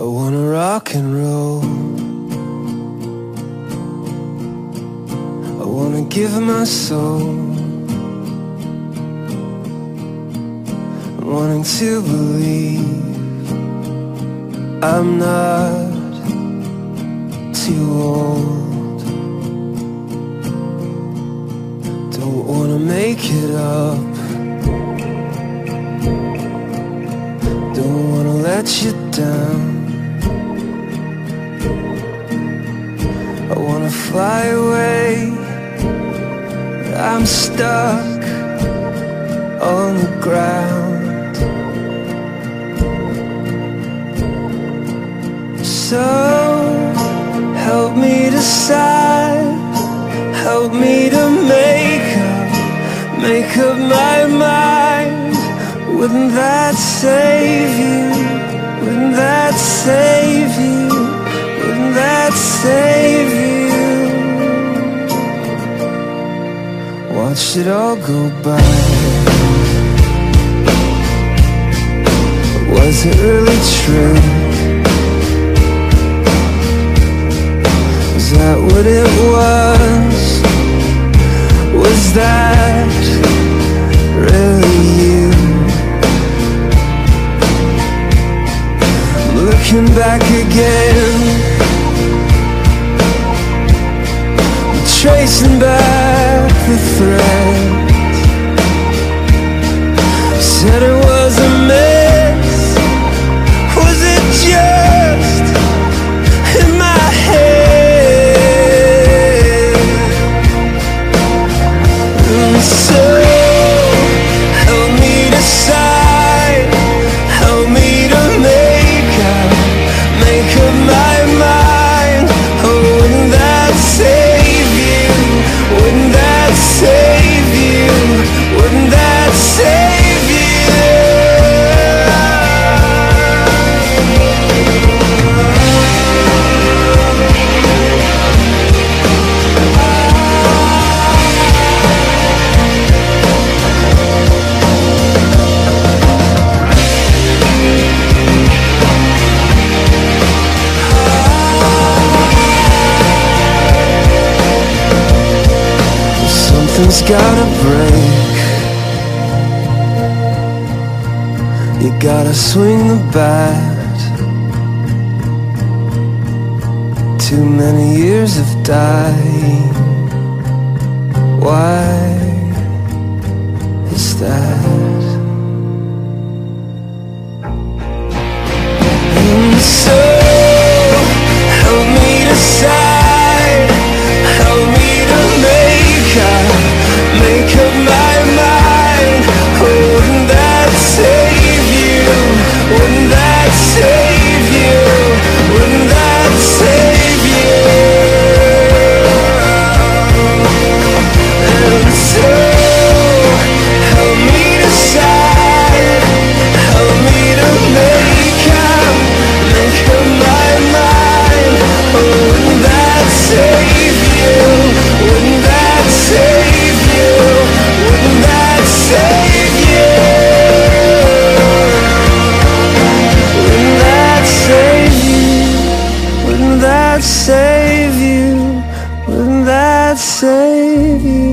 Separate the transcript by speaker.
Speaker 1: I wanna rock and roll. I wanna give my soul. I'm wanting to believe I'm not too old. Don't wanna make it up. Don't wanna let you down. I'm stuck on the ground. So help me decide. Help me to make up, make up my mind. Wouldn't that save you? Wouldn't that save you? Watch it all go by. Was it really true? Was that what it was? Was that really you? Looking back again Tracing back the threads Said it was Something's gotta break. You gotta swing the bat. Too many years of dying Why is that? baby.